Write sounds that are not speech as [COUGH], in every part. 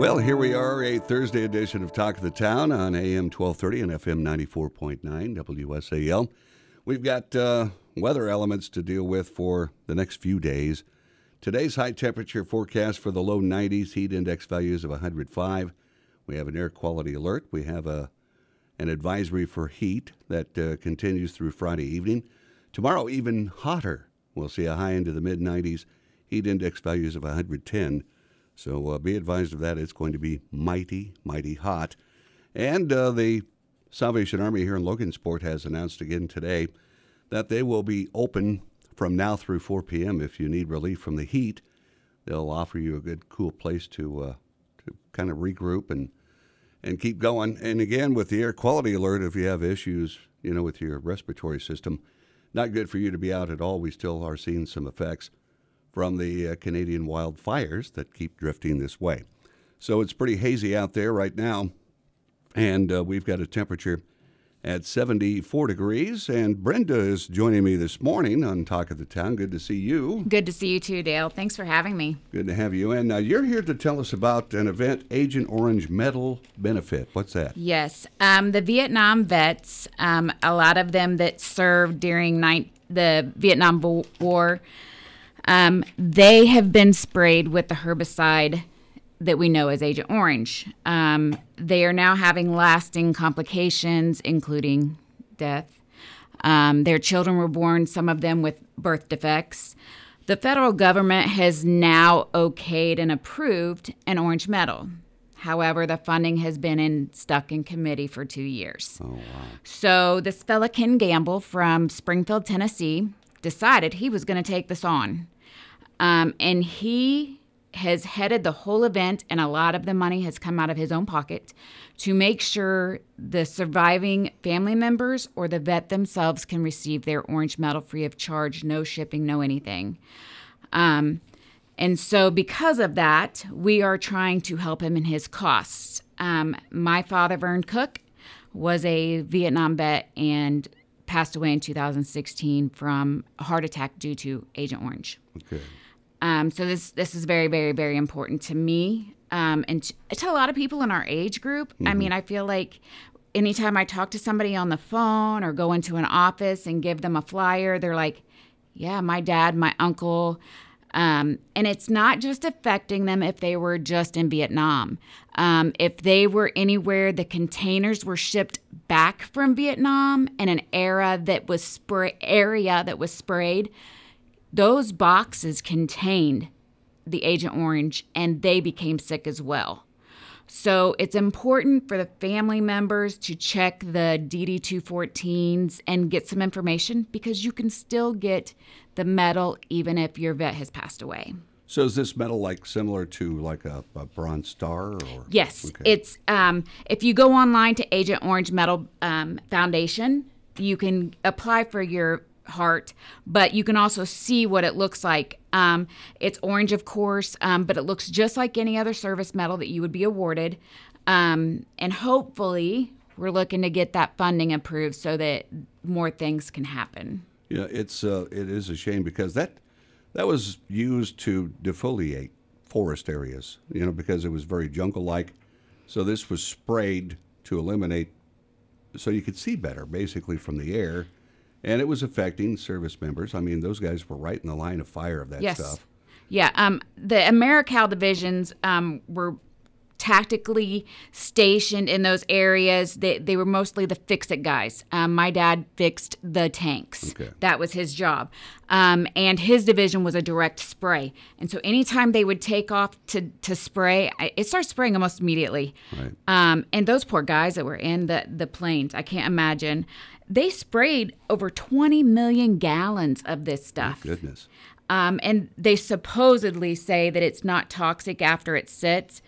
Well, here we are, a Thursday edition of Talk of the Town on AM 1230 and FM 94.9 WSAL. We've got uh, weather elements to deal with for the next few days. Today's high temperature forecast for the low 90s, heat index values of 105. We have an air quality alert. We have a an advisory for heat that uh, continues through Friday evening. Tomorrow, even hotter. We'll see a high into the mid 90s, heat index values of 110. So uh, be advised of that. It's going to be mighty, mighty hot. And uh, the Salvation Army here in Logansport has announced again today that they will be open from now through 4 p.m. if you need relief from the heat. They'll offer you a good, cool place to uh, to kind of regroup and and keep going. And again, with the air quality alert, if you have issues, you know, with your respiratory system, not good for you to be out at all. We still are seeing some effects from the uh, Canadian wildfires that keep drifting this way. So it's pretty hazy out there right now, and uh, we've got a temperature at 74 degrees. And Brenda is joining me this morning on Talk of the Town. Good to see you. Good to see you too, Dale. Thanks for having me. Good to have you. And uh, you're here to tell us about an event, Agent Orange Medal Benefit. What's that? Yes. Um, the Vietnam vets, um, a lot of them that served during ni- the Vietnam War, um, they have been sprayed with the herbicide that we know as Agent Orange. Um, they are now having lasting complications, including death. Um, their children were born, some of them with birth defects. The federal government has now okayed and approved an orange medal. However, the funding has been in, stuck in committee for two years. Oh, wow. So this fella, Ken Gamble from Springfield, Tennessee, decided he was going to take this on. Um, and he has headed the whole event, and a lot of the money has come out of his own pocket to make sure the surviving family members or the vet themselves can receive their orange medal free of charge, no shipping, no anything. Um, and so, because of that, we are trying to help him in his costs. Um, my father, Vern Cook, was a Vietnam vet and passed away in 2016 from a heart attack due to Agent Orange. Okay. Um, so this this is very very very important to me um, and to, to, a lot of people in our age group. Mm-hmm. I mean, I feel like anytime I talk to somebody on the phone or go into an office and give them a flyer, they're like, "Yeah, my dad, my uncle." Um, and it's not just affecting them if they were just in Vietnam. Um, if they were anywhere, the containers were shipped back from Vietnam in an era that was spray area that was sprayed those boxes contained the Agent Orange and they became sick as well. So it's important for the family members to check the DD214s and get some information because you can still get the medal even if your vet has passed away. So is this medal like similar to like a, a Bronze Star? Or? Yes, okay. it's um, if you go online to Agent Orange Medal um, Foundation, you can apply for your heart, but you can also see what it looks like. Um, it's orange, of course, um, but it looks just like any other service medal that you would be awarded. Um, and hopefully, we're looking to get that funding approved so that more things can happen. Yeah, it's uh, it is a shame because that that was used to defoliate forest areas, you know, because it was very jungle-like. So this was sprayed to eliminate, so you could see better, basically from the air and it was affecting service members. I mean, those guys were right in the line of fire of that yes. stuff. Yeah, um, the AmeriCal divisions um, were tactically stationed in those areas. They, they were mostly the fix it guys. Um, my dad fixed the tanks. Okay. That was his job. Um, and his division was a direct spray. And so anytime they would take off to, to spray, I, it starts spraying almost immediately. Right. Um, and those poor guys that were in the, the planes, I can't imagine. They sprayed over 20 million gallons of this stuff. Goodness. Um, and they supposedly say that it's not toxic after it sits.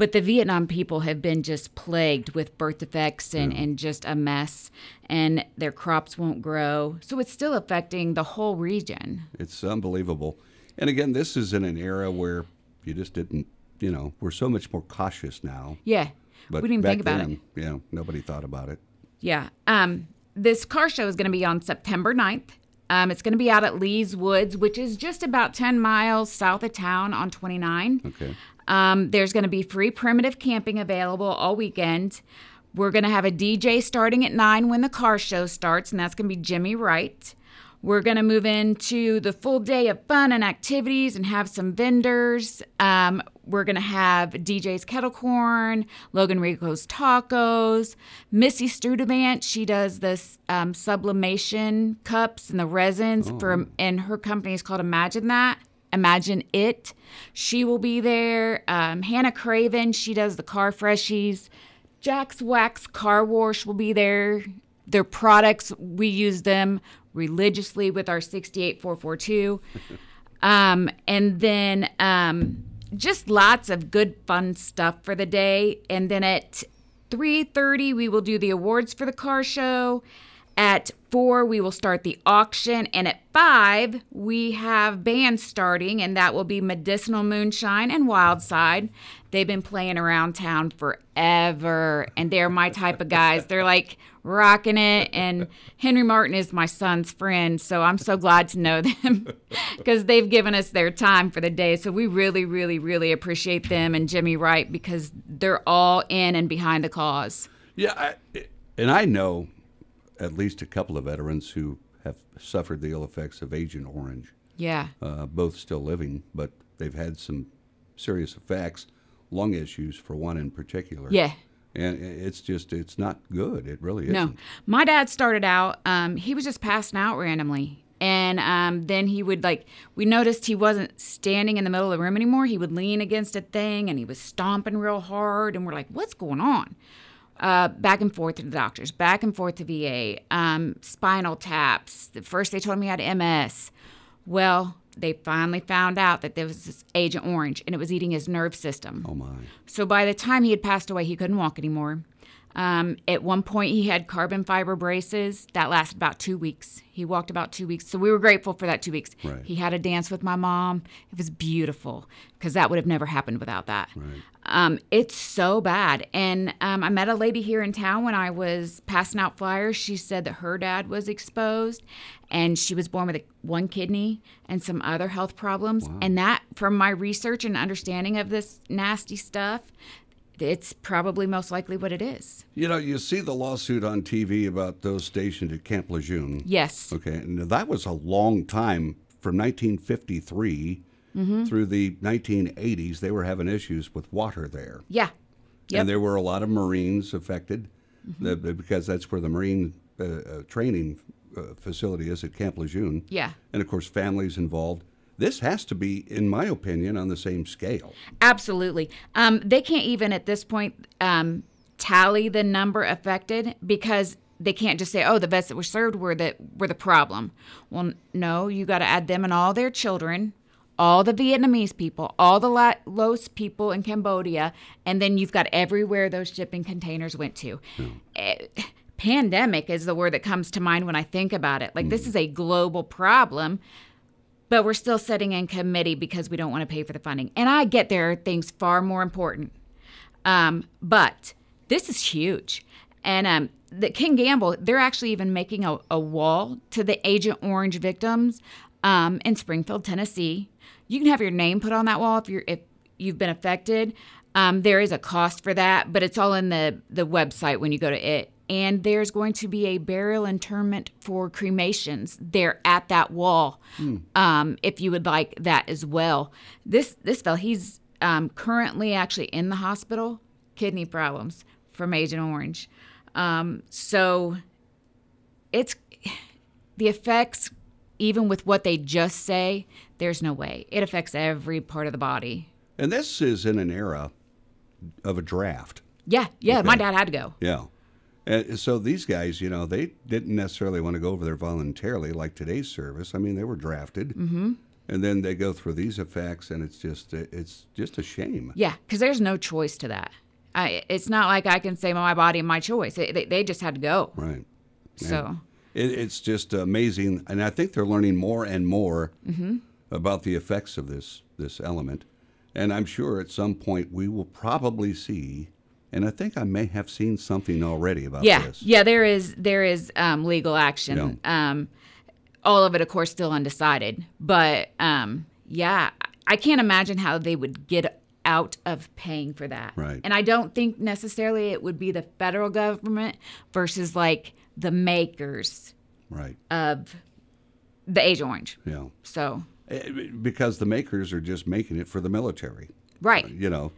But the Vietnam people have been just plagued with birth defects and, and just a mess, and their crops won't grow. So it's still affecting the whole region. It's unbelievable. And again, this is in an era where you just didn't, you know, we're so much more cautious now. Yeah. But we didn't think about then, it. Yeah, nobody thought about it. Yeah. Um, this car show is going to be on September 9th. Um, it's going to be out at Lee's Woods, which is just about 10 miles south of town on 29. Okay. Um, there's going to be free primitive camping available all weekend. We're going to have a DJ starting at 9 when the car show starts, and that's going to be Jimmy Wright. We're going to move into the full day of fun and activities and have some vendors. Um, we're going to have DJ's Kettle Corn, Logan Rico's Tacos, Missy Studevant. She does this um, sublimation cups and the resins for, and her company is called Imagine That. Imagine It. She will be there. Um, Hannah Craven, she does the car freshies. Jack's Wax Car Wash will be there. Their products, we use them religiously with our 68442. [LAUGHS] um, and then um, just lots of good fun stuff for the day. And then at 3:30 we will do the awards for the car show. At 4 we will start the auction and at 5 we have bands starting and that will be Medicinal Moonshine and Wildside. They've been playing around town forever and they're my type of guys. They're like rocking it and Henry Martin is my son's friend, so I'm so glad to know them [LAUGHS] because they've given us their time for the day. So we really really really appreciate them and Jimmy Wright because they're all in and behind the cause. Yeah, I, and I know at least a couple of veterans who have suffered the ill effects of Agent Orange. Yeah. Uh, both still living, but they've had some serious effects, lung issues for one in particular. Yeah. And it's just, it's not good. It really isn't. No, my dad started out. Um, he was just passing out randomly, and um, then he would like. We noticed he wasn't standing in the middle of the room anymore. He would lean against a thing, and he was stomping real hard. And we're like, "What's going on?" Uh, back and forth to the doctors, back and forth to VA, um, spinal taps. First, they told me I had MS. Well, they finally found out that there was this Agent Orange, and it was eating his nerve system. Oh, my. So by the time he had passed away, he couldn't walk anymore. Um, at one point, he had carbon fiber braces that lasted about two weeks. He walked about two weeks. So we were grateful for that two weeks. Right. He had a dance with my mom. It was beautiful because that would have never happened without that. Right. Um, it's so bad. And um, I met a lady here in town when I was passing out flyers. She said that her dad was exposed and she was born with a, one kidney and some other health problems. And that, from my research and understanding of this nasty stuff, it's probably most likely what it is. You know, you see the lawsuit on TV about those stationed at Camp Lejeune. Yes. Okay, and that was a long time from 1953 Mm-hmm. through the 1980s. They were having issues with water there. Yeah. Yep. Mm-hmm. And there were a lot of Marines affected the- the- because that's where the Marine uh, uh, training uh, facility is at Camp Lejeune. Yeah. And of course, families involved. This has to be, in my opinion, on the same scale. Absolutely. Um, they can't even at this point um, tally the number affected because they can't just say, "Oh, the vets that were served were the were the problem." Well, no, you got to add them and all their children, all the Vietnamese people, all the La- Laos people in Cambodia, and then you've got everywhere those shipping containers went to. Eh, pandemic is the word that comes to mind when I think about it. Like this is a global problem but we're still sitting in committee because we don't want to pay for the funding. And I get there are things far more important. Um, but this is huge. And um, the King Gamble, they're actually even making a, a wall to the Agent Orange victims um, in Springfield, Tennessee. You can have your name put on that wall if you're if you've been affected. Um, there is a cost for that, but it's all in the the website when you go to it. And there's going to be a burial interment for cremations there at that wall, um, if you would like that as well. This this fella, he's um, currently actually in the hospital, kidney problems from Agent Orange. Um, so it's the effects, even with what they just say, there's no way. It affects every part of the body. And this is in an era of a draft. Yeah, yeah. Okay. My dad had to go. Yeah. And so these guys, you know, they didn't necessarily want to go over there voluntarily like today's service. I mean, they were drafted. Mm-hmm. And then they go through these effects, and it's just it's just a shame. Yeah, because there's no choice to that. I, it's not like I can say my body, my choice. It, they, they just had to go. Right. So It, it's just amazing, and I think they're learning more and more Mm-hmm. about the effects of this this element. And I'm sure at some point we will probably see, and I think I may have seen something already about yeah, this. yeah. There is there is um, legal action. Um, all of it, of course, still undecided. But um, yeah, I can't imagine how they would get out of paying for that. Right. And I don't think necessarily it would be the federal government versus like the makers Right. of the Agent Orange. Yeah. So Eh, Because the makers are just making it for the military. right. you know.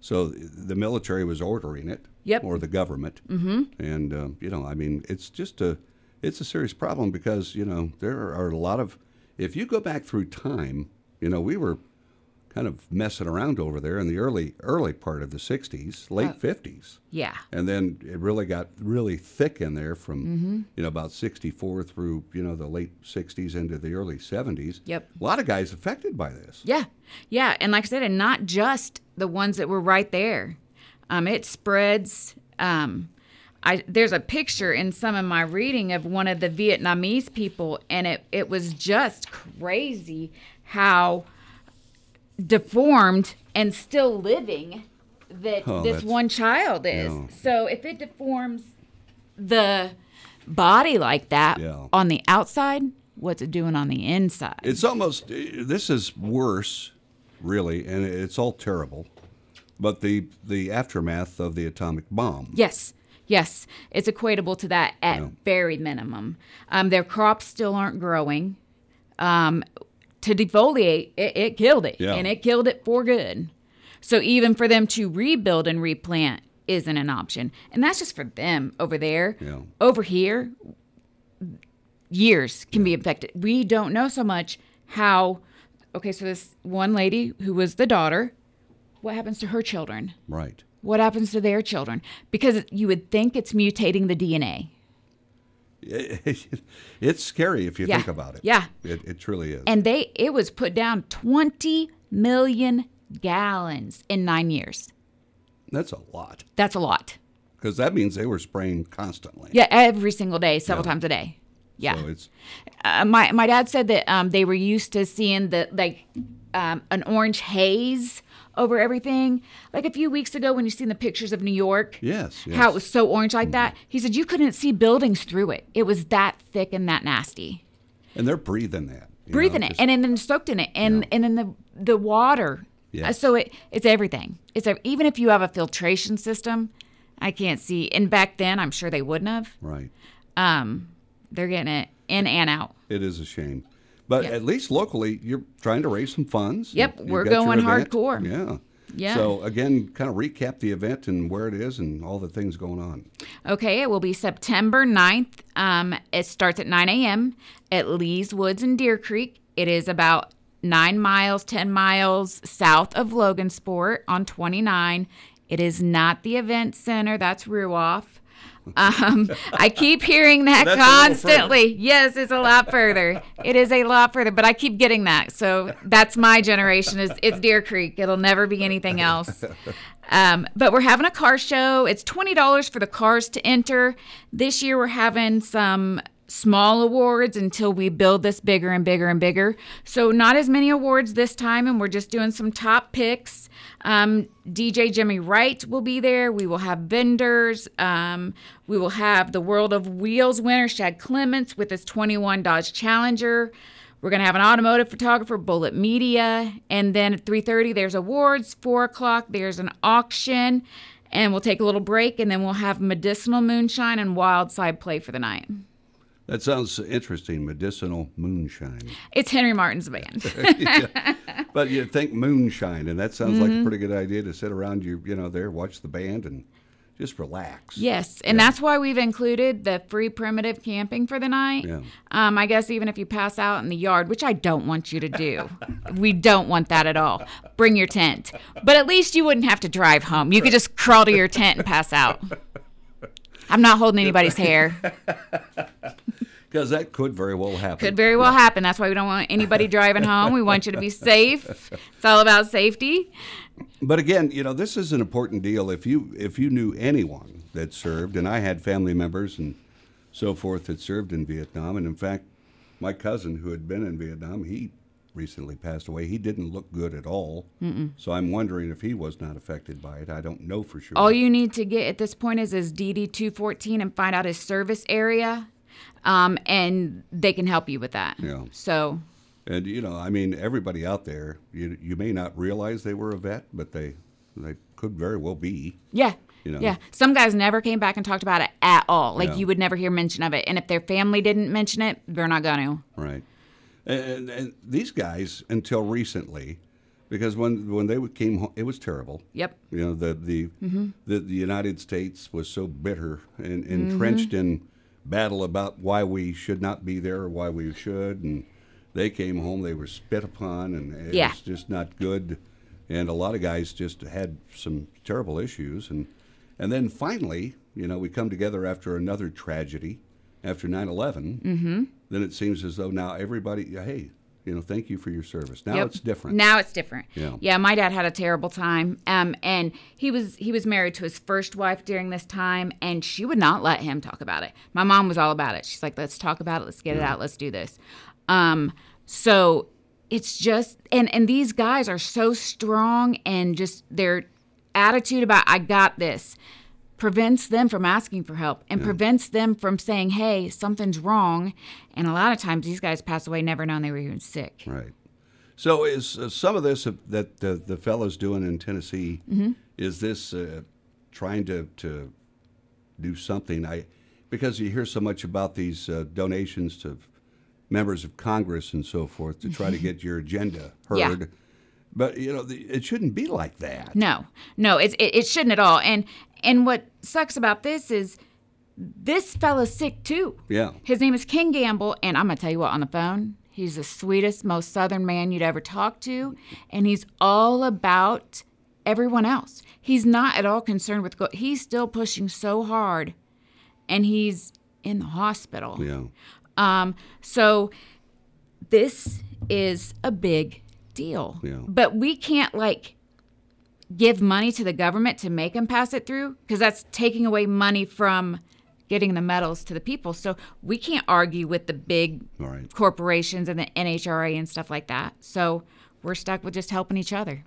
So the military was ordering it, Yep. or the government, mm-hmm. and um, you know, I mean, it's just a, it's a serious problem because you know there are a lot of, if you go back through time, you know, we were kind of messing around over there in the early early part of the '60s, late '50s, Yeah. and then it really got really thick in there from you know about '64 through you know the late '60s into the early '70s. Yep. A lot of guys affected by this. Yeah, yeah, and like I said, and not just the ones that were right there. Um, it spreads. Um, I there's a picture in some of my reading of one of the Vietnamese people, and it it was just crazy how deformed and still living that Oh, this one child is. So if it deforms the body like that Yeah. on the outside, what's it doing on the inside? It's almost this is worse, really, and it's all terrible. But the the aftermath of the atomic bomb. Yes, yes, it's equatable to that at Yeah. very minimum. Um, their crops still aren't growing. Um, to defoliate, it, it killed it, Yeah. and it killed it for good. So even for them to rebuild and replant isn't an option, and that's just for them over there. Yeah. Over here, years can be affected. We don't know so much how. Okay, so this one lady who was the daughter, what happens to her children? Right. what happens to their children? Because you would think it's mutating the DNA. [LAUGHS] It's scary if you Yeah. think about it. Yeah. It, it truly is. And they it was put down 20 million gallons in 9 years. That's a lot That's a lot. because that means they were spraying constantly. Yeah, every single day, several times a day. Yeah. So it's uh, my my dad said that um, they were used to seeing the like um, an orange haze over everything. Like a few weeks ago, when you seen the pictures of New York, Yes, how it was so orange like that. He said you couldn't see buildings through it. It was that thick and that nasty. and they're breathing that. breathing know, it just- and then soaked in it and and then the the water Yes. Uh, so it it's everything it's ev- even if you have a filtration system i can't see and back then i'm sure they wouldn't have right. um they're getting it in and out It is a shame. But at least locally, you're trying to raise some funds. Yep, You've we're going hardcore. Yeah. Yeah. So again, kind of recap the event and where it is and all the things going on. okay it will be september 9th um it starts at 9 a.m at lee's woods and deer creek it is about nine miles 10 miles south of logansport on 29 it is not the event center that's ruoff um, I keep hearing that constantly. Yes, it's a lot further. It is a lot further, but I keep getting that. So that's my generation. Is it's Deer Creek. It'll never be anything else. Um, but we're having a car show. It's twenty dollars for the cars to enter. This year we're having some small awards until we build this bigger and bigger and bigger. So not as many awards this time, and we're just doing some top picks. Um, DJ Jimmy Wright will be there. We will have vendors. Um, we will have the World of Wheels winner Shad Clements with his 21 Dodge Challenger. We're gonna have an automotive photographer, Bullet Media, and then at 3:30 there's awards. Four o'clock there's an auction, and we'll take a little break, and then we'll have medicinal moonshine and wild side play for the night. That sounds interesting. Medicinal moonshine. It's Henry Martin's band. [LAUGHS] Yeah. But you think moonshine, and that sounds Mm-hmm. like a pretty good idea to sit around you, you know, there, watch the band, and just relax. Yes, and that's why we've included the free primitive camping for the night. Yeah. Um, I guess even if you pass out in the yard, which I don't want you to do, we don't want that at all. Bring your tent, but at least you wouldn't have to drive home. You could just crawl to your tent and pass out. [LAUGHS] I'm not holding anybody's hair. [LAUGHS] Because that could very well happen. Could very well happen. That's why we don't want anybody driving home. We want you to be [LAUGHS] safe. It's all about safety. But again, you know, this is an important deal. If you if you knew anyone that served, and I had family members and so forth that served in Vietnam, and in fact, my cousin who had been in Vietnam, he recently passed away. He didn't look good at all. So I'm wondering if he was not affected by it. I don't know for sure. All you need to get at this point is his DD 214 and find out his service area, um, and they can help you with that. Yeah. So, And you know, I mean, everybody out there, you you may not realize they were a vet, but they they could very well be. yeah. You know. Yeah. Some guys never came back and talked about it at all. Like Yeah. you would never hear mention of it. And if their family didn't mention it, they're not going to. Right. And, and these guys, until recently, because when when they came home, it was terrible. Yep. You know, the the the, the United States was so bitter and entrenched in battle about why we should not be there or why we should, and they came home, they were spit upon, and it Yeah. was just not good. And a lot of guys just had some terrible issues, and and then finally, you know, we come together after another tragedy, after 9/11. Mm-hmm. Then it seems as though now everybody, hey, you know, thank you for your service. Now Yep. it's different. Now it's different. Yeah. Yeah, my dad had a terrible time. Um, and he was he was married to his first wife during this time, and she would not let him talk about it. My mom was all about it. She's like, "Let's talk about it. Let's get it out. Let's do this." Um, so it's just and and these guys are so strong and just their attitude about I got this prevents them from asking for help and prevents them from saying, "Hey, something's wrong." And a lot of times these guys pass away never knowing they were even sick. Right. So is uh, some of this uh, that uh, the fellows doing in Tennessee Mm-hmm. is this uh, trying to to do something? I because you hear so much about these uh, donations to members of Congress and so forth to try to get your agenda [LAUGHS] heard. Yeah. But you know, the, it shouldn't be like that. No, no, it's, it, it shouldn't at all. And and what sucks about this is this fella's sick too. Yeah. His name is King Gamble, and I'm gonna tell you what on the phone. He's the sweetest, most southern man you'd ever talk to, and he's all about everyone else. He's not at all concerned with. Go- he's still pushing so hard, and he's in the hospital. Yeah. Um, so this is a big deal. Yeah. But we can't like give money to the government to make them pass it through because that's taking away money from getting the medals to the people. So we can't argue with the big right. corporations and the NHRA and stuff like that. So we're stuck with just helping each other.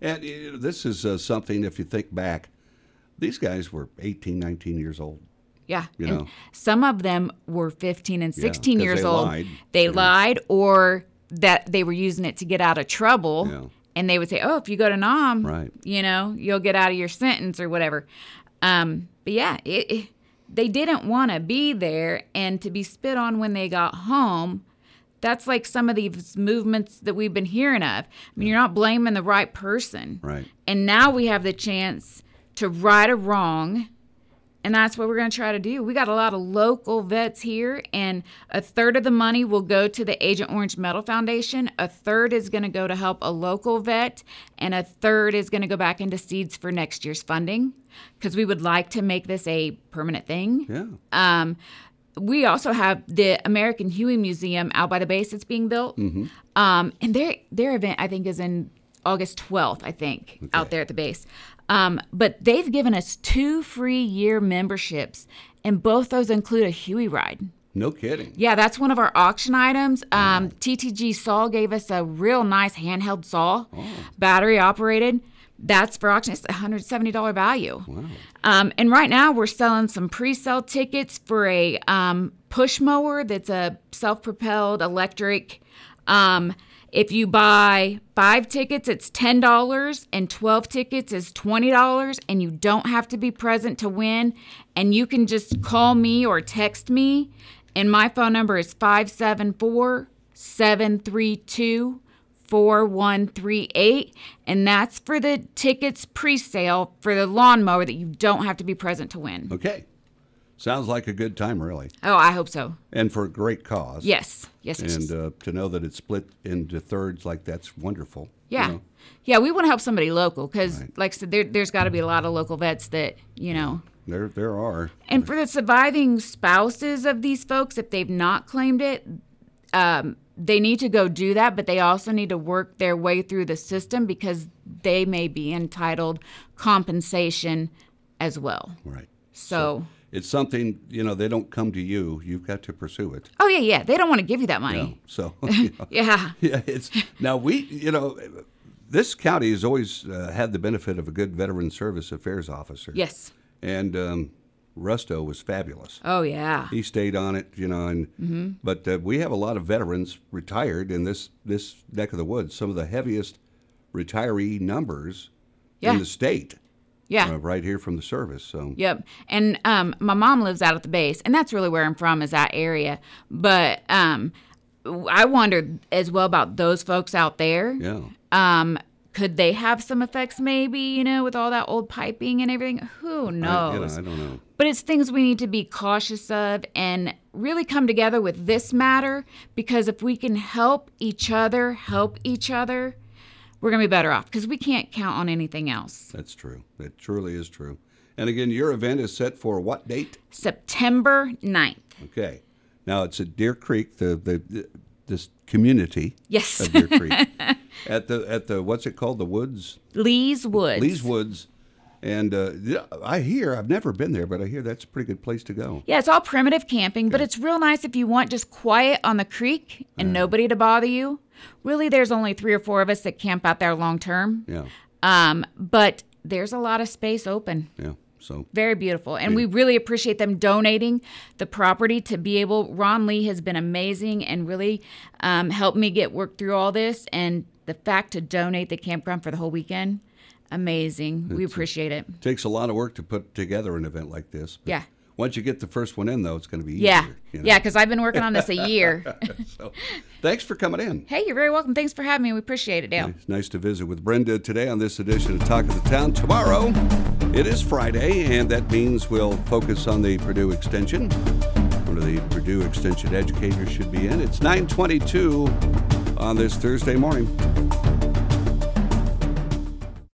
And this is uh, something. If you think back, these guys were 18, 19 years old. Yeah. You know. some of them were 15 and 16 'cause years they old. lied. They Yeah. lied or that they were using it to get out of trouble. Yeah. And they would say, oh, if you go to Nam, Right. you know, you'll get out of your sentence or whatever. Um, but yeah, it, it- they didn't want to be there and to be spit on when they got home. That's like some of these movements that we've been hearing of. I mean, you're not blaming the right person. Right. And now we have the chance to right a wrong. And that's what we're going to try to do. We got a lot of local vets here, and a third of the money will go to the Agent Orange Medal Foundation. A third is going to go to help a local vet, and a third is going to go back into seeds for next year's funding because we would like to make this a permanent thing. Yeah. Um, we also have the American Huey Museum out by the base that's being built. mm-hmm. Um, and their their event I think is in August 12th, I think, out there at the base. Um, but they've given us two free year memberships, and both those include a Huey ride. No kidding. Yeah, that's one of our auction items. Um, TTG Saw gave us a real nice handheld saw, battery operated. That's for auction. It's a $170 value. Um, and right now we're selling some pre-sale tickets for a um, push mower that's a self-propelled electric. Um, if you buy five tickets, it's ten dollars, and twelve tickets is twenty dollars, and you don't have to be present to win. And you can just call me or text me, And my phone number is 574 732 4138. And that's for the tickets pre sale for the lawnmower that you don't have to be present to win. Okay. Sounds like a good time, really. Oh, I hope so. And for a great cause. Yes. Yes. And uh, to know that it's split into thirds like that's wonderful. you yeah. know. Yeah, we want to help somebody local because, Right. like I said, there, there's got to be a lot of local vets that, you know. There, there are. And for the surviving spouses of these folks, if they've not claimed it, um, they need to go do that, but they also need to work their way through the system because they may be entitled compensation as well. Right. So, It's something, you know, they don't come to you. You've got to pursue it. oh yeah, yeah, they don't want to give you that money. No. So, [LAUGHS] you know, Yeah, yeah, it's now we, you know, this county has always uh, had the benefit of a good veteran service affairs officer. yes, And um, Rusto was fabulous. oh yeah, He stayed on it, you know, and Mm-hmm. but uh, we have a lot of veterans retired in this this neck of the woods. Some of the heaviest retiree numbers Yeah. in the state, yeah. uh, right here from the service. So Yep. And um, my mom lives out at the base, and that's really where I'm from, is that area. But um, I wondered as well about those folks out there. yeah, Um, could they have some effects, maybe, you know, with all that old piping and everything? Who I, knows? you know, I don't know. But it's things we need to be cautious of and really come together with this matter because if we can help each other, help each other, we're going to be better off because we can't count on anything else. That's true. That truly is true. And again, your event is set for what date? September 9th. Okay. Now it's at Deer Creek, the the, the this community Yes. of Deer Creek, [LAUGHS] at the at the what's it called? The Woods, Lee's Woods. Lee's Woods, and uh, I hear I've never been there, but I hear that's a pretty good place to go. Yeah, it's all primitive camping, but it's real nice if you want just quiet on the creek and nobody to bother you. Really, there's only three or four of us that camp out there long term. Yeah, Um, but there's a lot of space open. yeah. So Very beautiful. And we really appreciate them donating the property to be able. Ron Lee has been amazing and really um, helped me get work through all this. And the fact to donate the campground for the whole weekend, amazing. We appreciate it. it takes a lot of work to put together an event like this. Yeah. Once you get the first one in, though, it's going to be easier. Yeah. you know? Yeah, because I've been working on this a year. [LAUGHS] So, thanks for coming in. hey, you're very welcome. Thanks for having me. We appreciate it, Dale. It's nice to visit with Brenda today on this edition of Talk of the Town. Tomorrow, it is Friday, and that means we'll focus on the Purdue Extension. One of the Purdue Extension educators should be in. It's 922 on this Thursday morning.